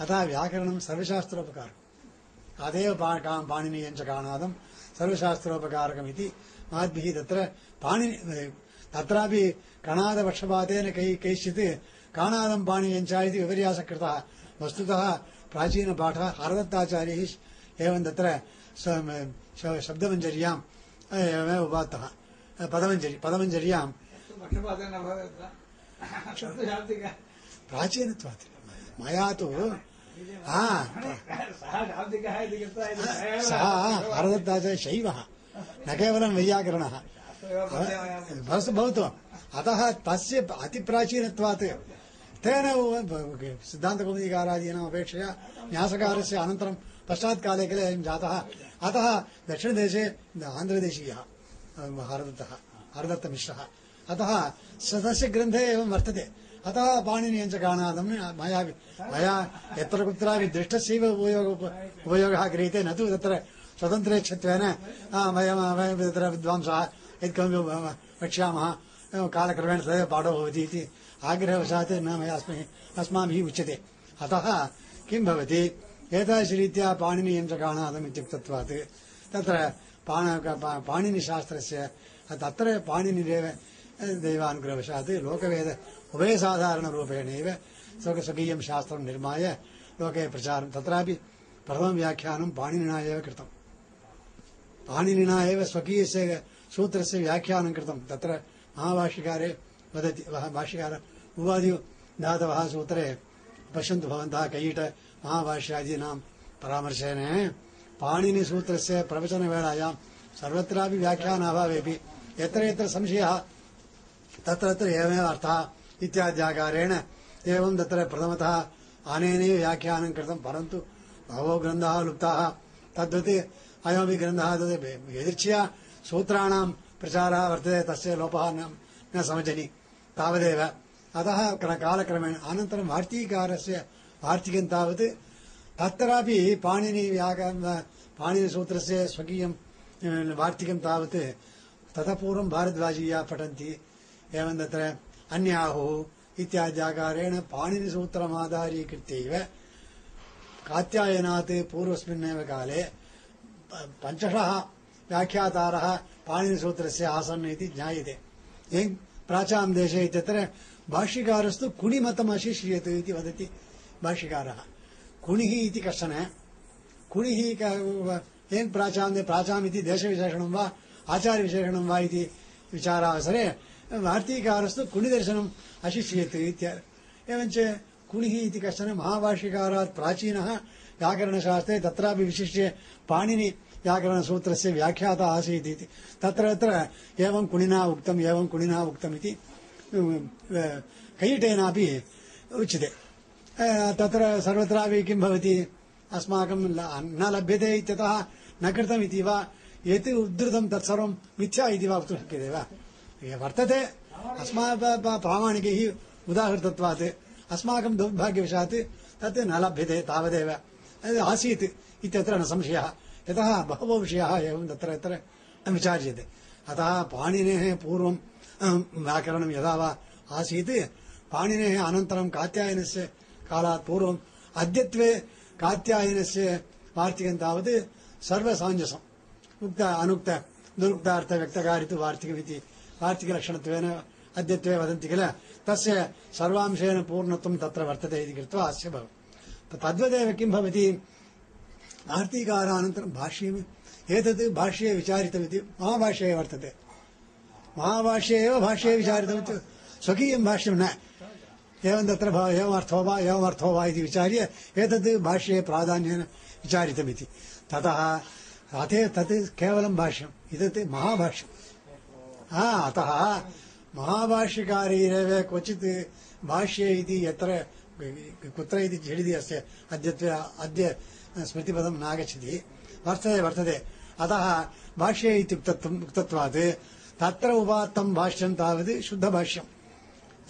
अतः व्याकरणं सर्वशास्त्रोपकारम् अतएव पा- का- पाणिनीयं च काणादं सर्वशास्त्रोपकारकमिति महद्भिः तत्र पाणिनि तत्रापि कणादपक्षपातेन कै कैश्चित् काणादं पाणिनीयं च इति विपर्यासः कृतः वस्तुतः प्राचीनपाठः हरदत्ताचार्यैः एवं तत्र शब्दमञ्जर्याम् एवमेव उपात्तः। पदमञ्जरी पदमञ्जर्यां पक्षपातेन न। भवेत् शब्दशाब्दिक प्राचीनत्वात्। मया तु हा। सः हरदत्ताचार्य शैवः। न केवलं वैयाकरणः। भवतु। अतः तस्य अतिप्राचीनत्वात् तेन सिद्धान्तकौमुदीकारादीनाम् अपेक्षया न्यासकारस्य अनन्तरं पश्चात्काले किल एवं जातः। अतः दक्षिणदेशे आन्ध्रदेशीयः हरदत्तः हरदत्तमिश्रः अतः तस्य ग्रन्थे एवं वर्तते। अतः पाणिनीयं च काणादं मया मया यत्र कुत्रापि दृष्टस्यैव उपयोग उपयोगः क्रियते, न तु तत्र स्वतन्त्रेच्छत्वेन वयं वयं तत्र विद्वांसः यत्किमपि वक्ष्यामः कालक्रमेण तदेव पाठो भवति इति न मया अस्मै उच्यते। अतः किं भवति? एतादृशरीत्या पाणिनीयं च काणादम् दैवानुग्रहवशात् लोकवेद उभयसाधारणरूपेणैव स्वक- स्वकीयं शास्त्रं निर्माय लोके प्रचारं तत्रापि प्रथमं व्याख्यानं पाणिनिना एव कृतम् पाणिनिना एव स्वकीयस्य सूत्रस्य व्याख्यानं कृतं महाभाष्यकारे वदति भाष्यकार उवादि धातवः सूत्रे पश्यन्तु भवन्तः कैट महाभाष्यादीनां परामर्शेन पाणिनिसूत्रस्य प्रवचनवेलायां सर्वत्रापि व्याख्यानाभावेपि यत्र यत्र संशयः तत्र तत्र एवमेव अर्थः इत्याद्याकारेण एवं तत्र प्रथमतः अनेनैव व्याख्यानं कृतं, परन्तु बहवो ग्रन्थाः लुप्ताः। तद्वत् अयमपि ग्रन्थः तद् यदृच्छया सूत्राणां प्रचारः वर्तते, तस्य लोपः न न समजनि तावदेव। अतः क्रम- कालक्रमेण अनन्तरं वार्तिकारस्य वार्तिकं तावत् तत्रापि पाणिनि व्याकरण पाणिनिसूत्रस्य स्वकीयं वार्तिकं तावत्। ततः पूर्वं भारद्वाजीयाः पठन्ति। एवं तत्र अन्याहुः इत्याद्याकारेण पाणिनिसूत्रमाधारीकृत्यैव कात्यायनात् पूर्वस्मिन्नेव काले प- पञ्चशः व्याख्यातारः पाणिनिसूत्रस्य आसन् इति ज्ञायते। एवं प्राचां देशे इत्यत्र भाष्यकारस्तु कुणिमतम् अशिष्यत् इति वदति भाष्यकारः। कुणिः इति कश्चन? कुणिः क- एवं प्राचां प्राचाम् इति देशविशेषणं वा आचार्यविशेषणं वा इति विचारावसरे वार्तिकारस्तु कुणिदर्शनम् अशिष्यत् इत्य एवञ्च कुणिः इति कश्चन महाभाष्यकारात् प्राचीनः व्याकरणशास्त्रे तत्रापि विशिष्य पाणिनि व्याकरणसूत्रस्य व्याख्याता आसीत् इति तत्र तत्र एवं कुणिना उक्तम् एवं कुणिना उक्तम् इति कैटेनापि उच्यते अ, तत्र सर्वत्रापि किं भवति अस्माकं ल- न लभ्यते इत्यतः न कृतम् इति वा यत् उद्धृतं तत्सर्वं मिथ्या इति वा वक्तुं शक्यते वा ये वर्तते। अस्माभिः प- प्रामाणिकैः उदाहृतत्वात् अस्माकं दौर्भाग्यवशात् तत् न लभ्यते तावदेव। आसीत् इत्यत्र न संशयः। यतः बहवो विषयाः एवं तत्र न विचार्यते। अतः पाणिनेः पूर्वं व्याकरणं यदा वा आसीत्, पाणिनेः अनन्तरं कात्यायनस्य कालात् पूर्वम् अद्यत्वे कात्यायनस्य वार्तिकं तावत् सर्वसाञ्जसम् उक्त अनुक्त दुरुक्तार्थ व्यक्तकारितु वार्तिकमिति वार्तिकलक्षणत्वेन अद्यत्वे वदन्ति किल? तस्य सर्वांशेन पूर्णत्वं तत्र वर्तते इति कृत्वा अस्य तद्वदेव किं भवति? वार्तिकारानन्तरं भाष्यम् एतत् भाष्ये विचारितमिति महाभाष्ये वर्तते। महाभाष्ये एव भाष्ये विचारितमिति स्वकीयं भाष्यं न। एवं तत्र एवमर्थो वा एवमर्थो वा इति विचार्य एतत् भाष्ये प्राधान्येन विचारितमिति। ततः अथे तत् केवलं भाष्यम्। एतत् महाभाष्यम्। अतः महाभाष्यकारैरेव क्वचित् भाष्ये इति यत्र कुत्र इति झटिति अस्य अद्यत्वे अद्य स्मृतिपदं नागच्छति। वर्तते वर्तते। अतः भाष्ये इत्युक्तत्वम् उक्तत्वात् तत्र उपात्तं भाष्यं तावत् शुद्धभाष्यं।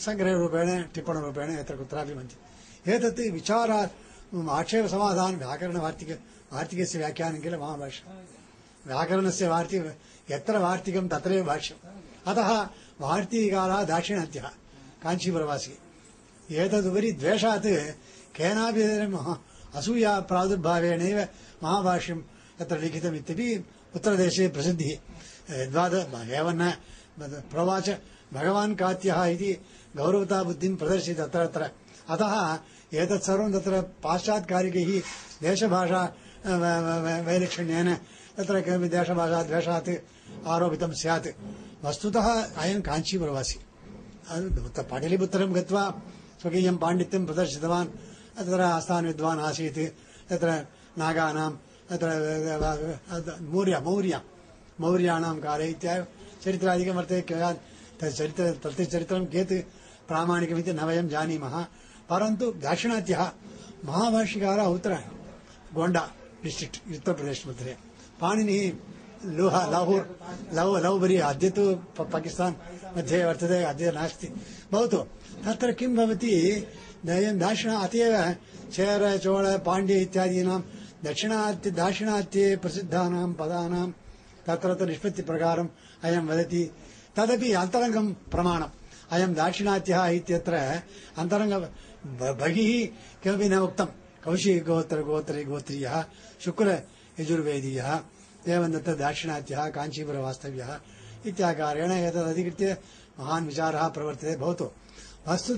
सङ्ग्रहरूपेण, टिप्पणरूपेण यत्र कुत्रापि मध्ये एतत् विचारा आक्षेपसमाधान व्याकरणवार्तिक, वार्तिकस्य व्याख्यानं किल महाभाष्यम् व्याकरणस्य वार्तिक यत्र वार्तिकं तत्रैव भाष्यम्। अतः वार्तिकाराः दाक्षिणात्यः, काञ्चीपुरवासी। एतदुपरि द्वेषात् केनापि असूया प्रादुर्भावेणैव महाभाष्यं तत्र लिखितमित्यपि उत्तरदेशे प्रसिद्धिः। यद्वाद एवं प्रवाच भगवान् कात्यः इति गौरवता बुद्धिं प्रदर्शयति अत्र अत्र। अतः एतत् सर्वं तत्र पाश्चात्कारिकैः, देशभाषा वैलक्षण्येन तत्र किमपि देशभाषाद्वेषात् आरोपितं स्यात्। वस्तुतः अयं काञ्चीपुरवासी। पाटलिपुत्रं गत्वा स्वकीयं पाण्डित्यं प्रदर्शितवान्। तत्र आस्थान विद्वान् आसीत् तत्र नागानां तत्र मौर्य मौर्य मौर्याणां काले इत्यादि चरित्रादिकं वर्तते तत् चरित्र तत् चरित्रं कियत्? प्रामाणिकमिति न वयं जानीमः। परन्तु दाक्षिणात्यः महाभाष्यकारः उत्तर गोण्डा डिस्ट्रिक्ट् उत्तरप्रदेश मध्ये पाणिनिः लोह, लाहूर् लौ लौबरी अद्य तु पाकिस्तान् मध्ये वर्तते अद्य नास्ति भवतु तत्र किं भवति? दाक्षिणा अत एव चेर, चोळ पाण्ड्य इत्यादीनां दक्षिणात्य, दाक्षिणात्ये प्रसिद्धानां पदानां, तत्र तु निष्पत्तिप्रकारम् अयं वदति। तदपि अन्तरङ्गं प्रमाणम्। अयं दाक्षिणात्यः इत्यत्र अन्तरङ्ग बहिः किमपि न उक्तं कौशिकगोत्र गोत्रे गोत्रीयः शुक्ल यजुर्वेदीयः देवदत्त दाक्षिणात्य कांचीपुर वास्तव्य इत्याकारेण एतदधिकृत्य महान् विचारः प्रवर्तते। भवतु। वस्तुतः